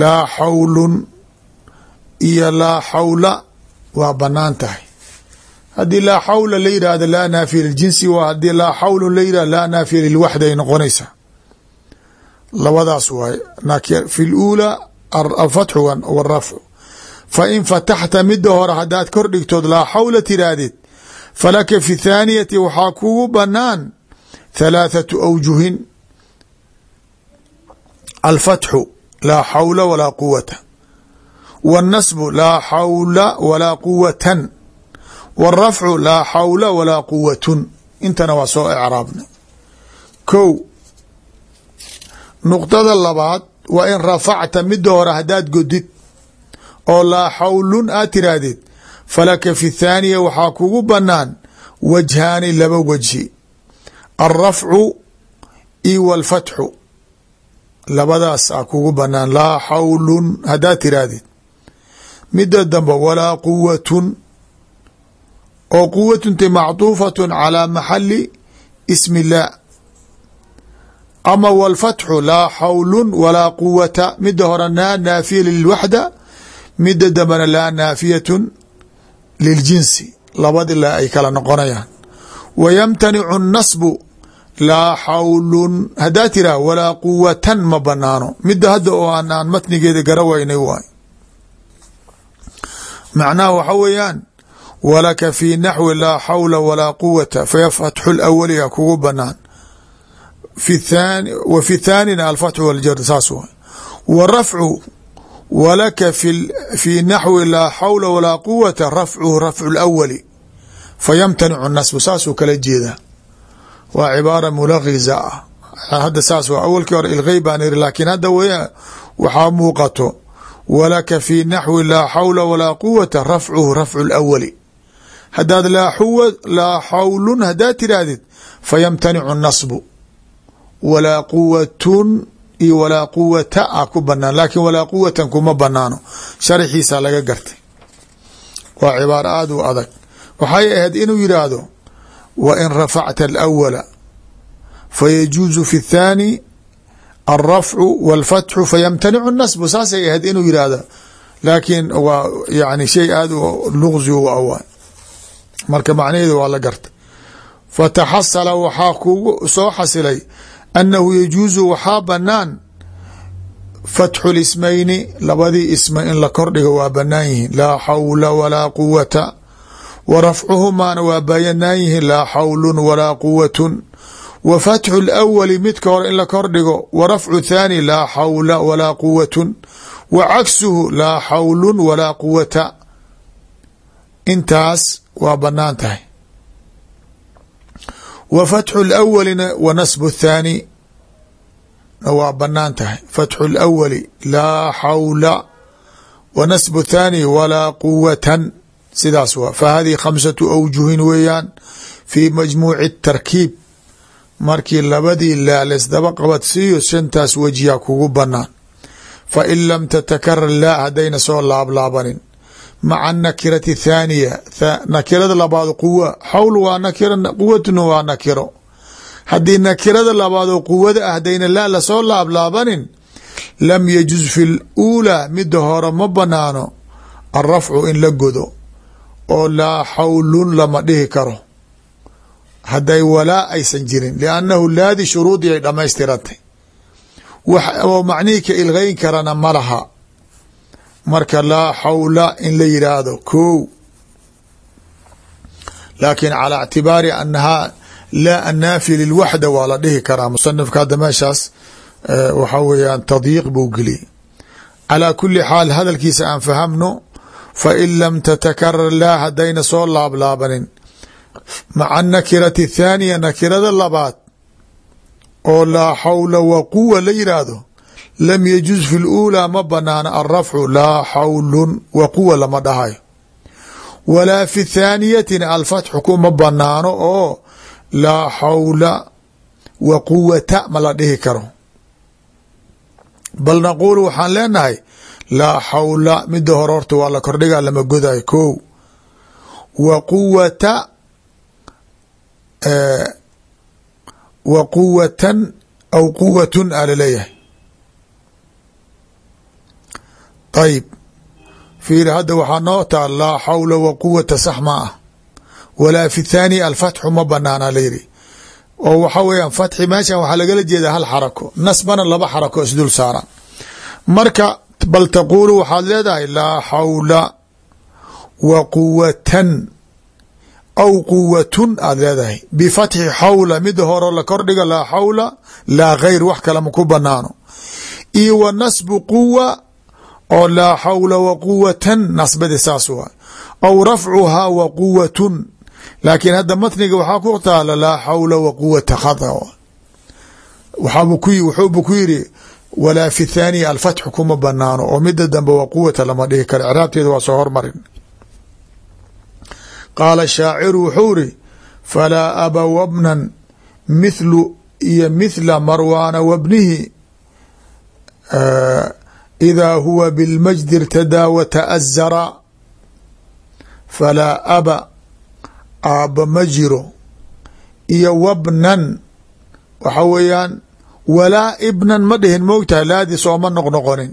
Laa xawlun iyo laa xawla waa bannaan tahay haddii laa xawla la yidhaahdo laa naafiya liljinsi waa haddii laa xawlun la yidhahdo laa naafiya lilwaxda ay noqonaysaa labadaas waay. Fi luulaa alfatxu wاrafcu fa in fataxta midda hore haddaad kor dhigtood laa xawla tiraahdid falaka fi thaaniyati waxaa kugu banaan thalaathatu awjuhin. Alfatxu laa xawla walaa quwata wاnnasbu laa xawla walaa quwatan wاrafcu laa xawla walaa quwatun intana waa soo ecraabnay ko nuqdada labaad waa in rafacta midda hore haddaad godid oo laa xawlun aad tiraahdid falaka fi thaaniya waxaa kugu banaan wajhaani laba wajhi alrafcu io walfatxu labadaas a kugu banaan laa xawlun haddaad tiraahdid midda dambe walaa quwatun oo quwatunti macduufatun calaa maxali ismi illaah ama walfatxu laa xawlun walaa quwata midda hore laa naafiya lilwaxda midda dambena laa naafiyatun liljinsi labadi la ay kala noqonayaan. Wa yamtanicu nasbu laa xawlun haddaa tiraa walaa quwatan ma banaano midda hadda oo aan aan matnigeeda gara waynay waay. Macnaha waxa weeyaan walaka fi naxwi laa xawla walaa quwata fa fatxu lawaliga kugu banaan wa fi thaanina alfatxu waljar saas waay. Wa rafcu walaka fi naxwi laa xawla walaa quwata rafcuhu rafcu lawali fa yamtanicu nasbu saasuu kala jeedaa. Waa cibaara mulakiza ah hadda saas waa awalkii hore ilgey baan iri laakiin hadda w waxaa muuqato. Walaka fi naxwi laa xawla walaa quwata rafcuhu rafcu lawali haddaad laa xawlun haddaad tiraahdid fa yamtanicu nasbu walaa quwatun iyo walaa quwata a ku banaan laakiin walaa quwatan kuma banaano sharxiisa laga gartay. Waa cibaaro aada u adag. Waxay ahayd inuu yidhaahdo wa in rafacta alawala fayajuuzu fi اthaani alrafcu wاlfatxu fayamtanicu nasbu saasay ahayd inuu yihahdo laakiin waa yani shay aada luqsi u awa marka macnaheedu waa la gartay. Fataxasala waxaa kugu soo xasilay annahu yajuusu waxaa banaan fatxu lismayni labadii isma in la kordhigo waa banaan yihiin. Laa xawla walaa quwata wa rafcuhumaana waa banaan yihiin. Laa xawlun walaa quwatun wa fatxu lawali midka hore in la kordhigo wa rafcu thaani laa xawla walaa quwatun wa cagsuhu laa xawlun walaa quwata intaas waa bannaan tahay. Wa fatxu lawalina wa nasbu thaani waa bannaan tahay. Fatxu lawali laa xawla wa nasbu thaani walaa quwatan sidaas waa. Fa hadihi khamsatu awjuhin weeyaan fi majmuuci tarkiib. Markii labadii laa laysdaba qabad siiyo shantaas wejiyaa kugu banaan fa in lam tatakarar laa haddayna soo laablaabanin maca nakirati thaaniya nakirada labaad quwa xawl waa nakiro quwatuna waa nakiro haddii nakirada labaadoo quwada ah haddayna laa la soo laablaabanin lam yajuz fi luulaa mida hore ma banaano alrafcu in la godo oo laa xawlun lama dhihi karo hadday walaa aysan jirin liannahu laadi shuruudii ay dhammaystiratay wax oo macnihii ka ilgeyn karana ma laha marka laa xawla in la yidhaahdo ko laakiin calى اctibaari anahaa laa annaafi lilwaxda waa la dhihi karaa. Musanifka hadda meeshaas waxa weeyaan tadyiiq buu geliyey calaa kuli xaal hadalkiisa aan fahamno fain lam tatakarar laa haddayna soo laablaabanin. Maca nakirati thaaniya nakirada labaad oo laa xawla wa quwa la yidhaahdo lam yajuz fi luulaa ma banaana alrafcu laa xawlun wa quwa lama dhahayo walaa fi thaaniyatina alfatxu kuma banaano oo laa xawla wa quwata ma la dhihi karo. Bal naquulu waxaan leenahay laa xawla mida hore horta waa la kordhigaa lama godayo ko wa quwata wa quwatan aw quwatun a la leeyahay ayib fiiri hadda waxaa noo taal laa xawla wa quwata sax ma ah. Walaa fi thaani alfatxu ma banaana layidhi oo waxa weeyaan fatxi meeshan waxaa lagala jeedaa hal xarako. Nasbana laba xarako isdul saaran. Marka bal taquulu waxaad leedahay laa xawla wa quwatan aw quwatun aad leedahay. Bifatxi xawla mida horo la kordhiga laa xawla laa gayr wax kale ma ku banaano iyo wa nasbu quwa oo laa xawla wa quwatan nasbadi saas waay. Aw rafcuhaa wa quwatun laakiin hadda matniga waxaa ku taala laa xawla wa quwata khada wuxuubu ku yiri walaa fi thaaniya alfatxu kuma banaano oo mida dambe wa quwata lama dhihi karo craabteeda waa soo hormarin. Qaala shaaciru wuxuu iri falaa aba wabnan mithlu iyo mithla marwaana wabnihi idaa huwa bilmajdi irtadaa wata'azara falaa aba aabba ma jiro iyo wabnan waxa weeyaan walaa ibnan ma dhihin moogtahay laadii sooma noqnoqonin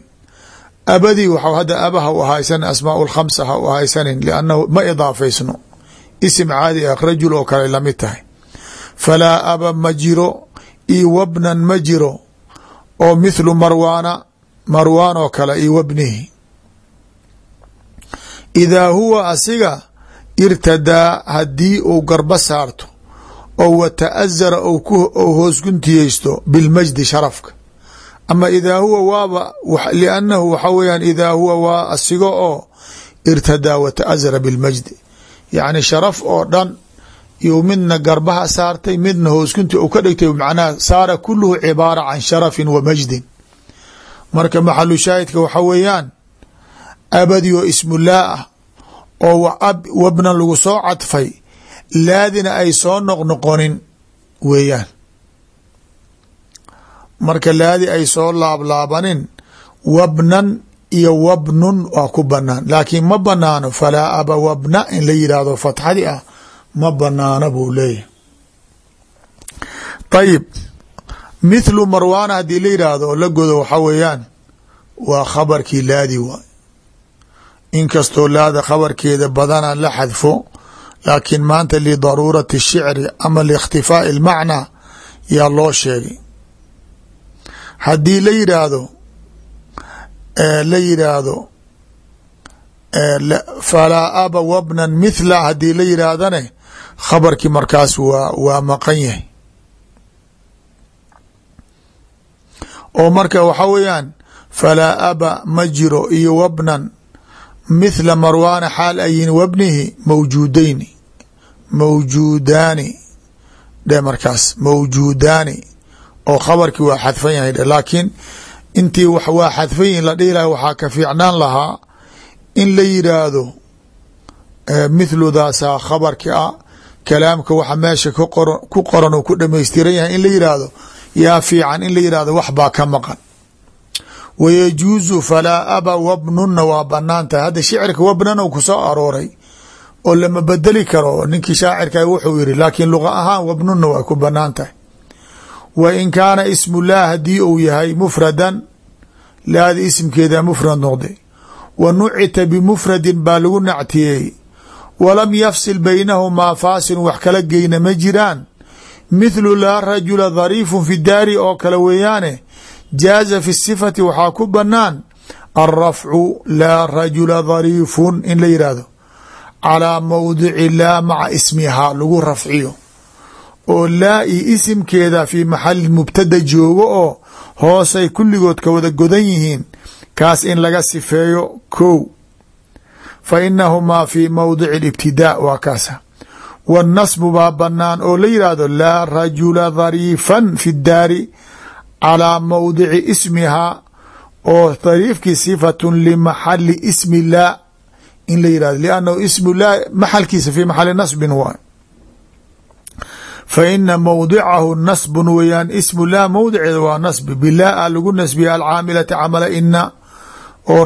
abadii w hadda aba ha u ahaysan asmaa lkhamsa ha u ahaysanin liannahu ma idaafaysno isim caadi ah rajul oo kale la mid tahay falaa aba ma jiro io wabnan ma jiro oo mithlu marwaana marwaan oo kale io wabnihi. Idaa huwa asiga irtadaa haddii uu garba saarto oo wata'azara ou hoos guntiyeysto bilmajdi sharafka. Ama idaa huwa waaba liannahu waxa weyaan idaa huwa waa asiga oo irtadaa wata'azara bilmajdi. Yacni sharaf oo dhan iyo midna garbaha saartay midna hoosgunti u ka dhigtay macnaha saara kuluhu cibaara can sharafin wa majdin marka maxalu shaahidka waxa weeyaan abadi oo ismulaa ah oo wabna lagu soo cadfay laadina ay soo noqnoqonin weeyaan. Marka laadi ay soo laablaabanin wabnan iyo wabnun waa ku banaan laakiin ma banaano falaa aba wabna in la yidhaahdo fatxadi ah ma banaano buu leeyahay. Ayib mithlu marwaana haddii la yidhaahdo oo la godo waxaa weeyaan waa khabarkii laadi waay. Inkastoo laada khabarkeeda badana la xadfo laakiin maanta lidaruurati shicri ama liikhtifaa'i اlmacnaa yaa loo sheegay. Haddii la yidhaahdo la yidhaahdo falaa aba wabnan mithla haddii la yidhaahdane khabarkii markaas waa waa maqan yahay oo marka waxaa weeyaan falaa aba ma jiro iyo wabnan mithla marwaana xaal ayin wabnihi mawjuudayni mawjuudaani. Dhe markaas mawjuudaani oo khabarkii waa xadfan yahay dhe laakiin intii waa xadfan la dhihi laha ka fiicnaan lahaa in la yidhaahdo mithludaasaa khabarki ah kalaamka waxa meesha ku qoran oo ku dhamaystiran yahay in la yidhaahdo yaa fiican in la yidhahdo wax baa ka maqan. Wayajuuzu falaa aba wabnunna waa bannaan tahay. Hadda shicirka wabnan u ku soo arooray oo lama bedeli karo ninkii shaacirka wuxuu yiri laakiin luqa ahaan wabnunna waa ku bannaan tahay. Wa in kaana ismullah haddii uu yahay mufradan laada isimkeeda mufrad noqday. Wa nucita bimufradin baa lagu nactiyey. Walam yafsil baynahumaa faasilun wax kala geyna ma jiraan mithlu laa rajula dhariifun fi daari oo kale weeyaane jaaza fi sifati waxaa ku banaan alrafcu laa rajula dhariifun in la yidhaahdo calaa mawdici laa maca ismihaa lagu rafciyo. Oo laa i isimkeeda fii maxali mubtada joogo oo hoosay kulligood ka wada godan yihiin kaas in laga sifeeyo kow. Fa inahumaa fii mawdici alibtidaa waa kaasa wannasbu baa banaan oo la yidhaahdo laa rajula dhariifan fi daari calaa mawdici ismihaa oo dhariifkii sifatun limaxali ismi laa in la yihahdo liannahu ismu laa maxalkiisa fii maxali nasbin waay fa ina mawdicahu nasbun weeyaan ismu laa mawdiceeda waa nasbi bilaa a lagu nasbiya alcaamilati camala ina oo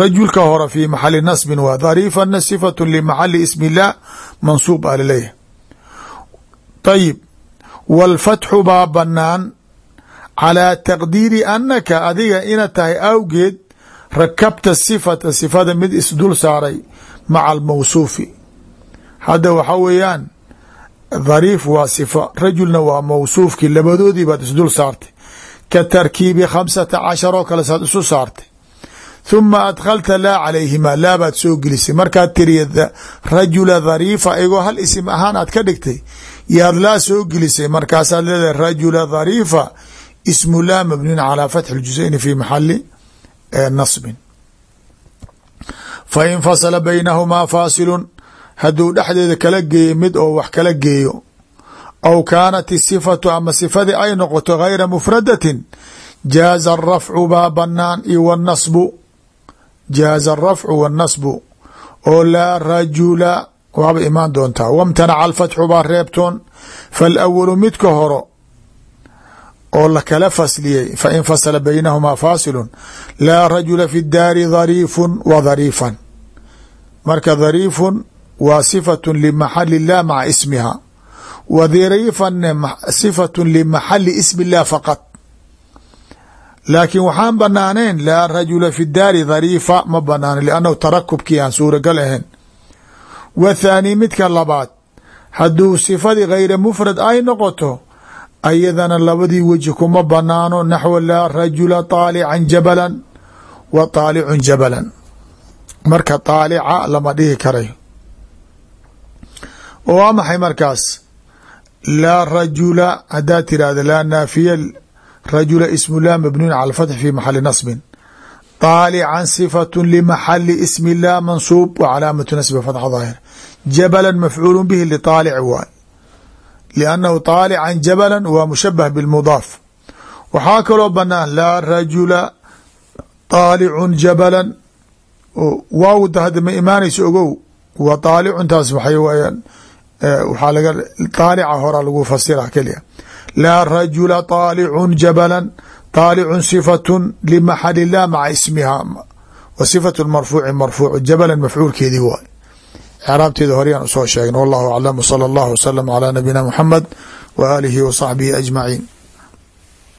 rajulka hore fii maxali nasbin waa dhariifana sifatu limaxali ismi llah mansuub a la leeyahay ayib wاlfatxu baa banaan calىa taqdiiri anaka adiga ina tahay awgeed rakabta sifata sifada mid isdul saaray maca almawsuufi hadda waxaa weeyaan dhariif waa sifa rajulna waa mawsuufkii labadoodii baad isdul saartay. Ka tarkiibi khamsata cashar oo kale saad isu saartay huma adkhalta laa calayhima laa baad soo gelisay markaad tiriya rajula dhariifa igoo hal isim ahaan aad ka dhigtay yaad laa soo gelisay. Markaasaad leedahay rajula dhariifa ismu laa mabniun calaa fatxi ljuseyni fi maxali nasbin. Fa in fasala baynahumaa faasilun hadduu dhexdeeda kala geeyo mid oo wax kala geeyo aw kaanat isifatu ama sifadii ay noqoto gayra mufradatin jaaza arafcu baa banaan iyo wanasbu jaaza arafcu wannasbu oo laa rajula waaba imaan doontaa. Wamtanaca alfatxu baa reebtoon faalawalu midka horo oo lakala fasliyey fain fasla baynahumaa faasilu laa rajula fi daari dhariifun wa dhariifan marka dhariifun waa sifatu limaxali lah maca ismiha wa dhariifanne sifatu limaxali ismi llah faqad laakiin waxaan bannaaneen laa rajula fi daari dariifa ma banaana liannahu tarakubkii aan suuragal ahayn. Wa thaani midka labaad hadduu sifadii khayra mufrad ay noqoto ayadana labadii weji kuma banaano naxwa laa rajula taalican jabalan wa taalicun jabalan. Marka taalica lama dhihi karay. Oo waa maxay markaas? Laa rajula haddaad tiraahda laa naafiya rajula ismu lah mabniun cala fatx fi maxali nasbin طaalican صifaة limaxali ismi lah mansuub wa calaamatu nasbi fatxa daahir jabala mafcuul bihi liطaalic waay لأnnahu طاaلca jabla waa mushabه bالmضاaf waxaa kaloo banaan laa rajula طاalicu jabala waawda hadda ma imaanayso ogow wa طaalicuntaas waxay wayaan waxaa laga طaalica hora lagu fasira keliya laa rajula طاalicu jabala طاalicu صifaة لmaxal lah maca ismiha wa صifaة marfuuci marfuuc jabala mafcuulkeedii waay craabteeda horeyaan usoo sheegna wallahu aclam wslى اllah wslm عlى nabiyina mxamed w aalihi w صaxbihi aجmaciin